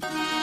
you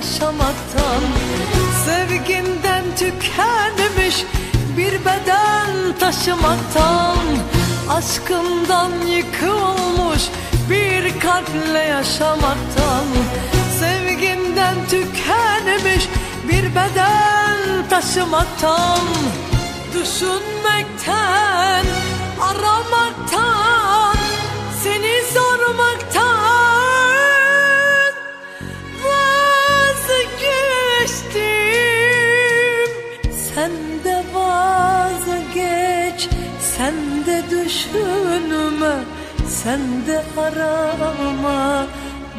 yaşamaktan. Sevginden tükenmiş bir beden taşımaktan. Aşkından yıkılmış bir kalple yaşamaktan. Sevginden tükenmiş bir beden taşımaktan. Düşünmekten, aramaktan Sen de düşünme Sen de arama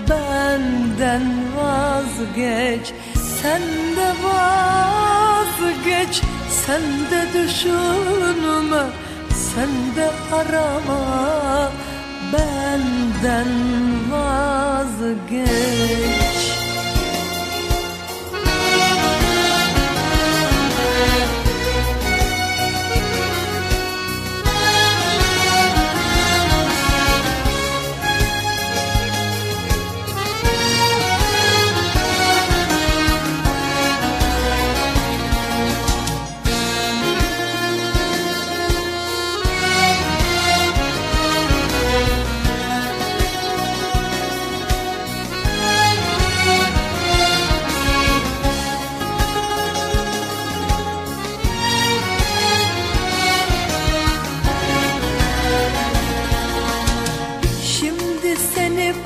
Benden vazgeç. Sen de vazgeç Sen de düşünme Sen de arama benden vazgeç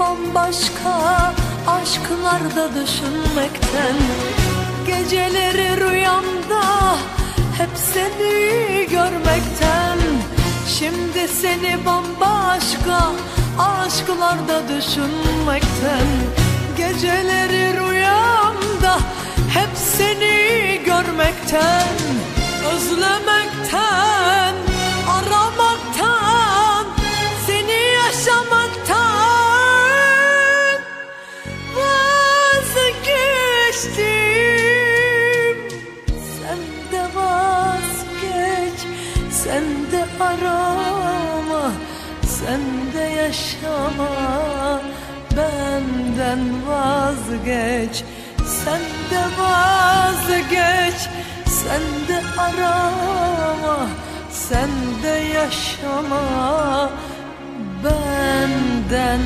bambaşka aşklarda düşünmekten. Geceleri rüyamda hep seni görmekten. Şimdi seni bambaşka aşklarda düşünmekten. Geceleri rüyamda hep seni görmekten. Özlemekten, sen de arama Sen de yaşama, benden vazgeç Sen de vazgeç, sen de arama Sen de yaşama. Benden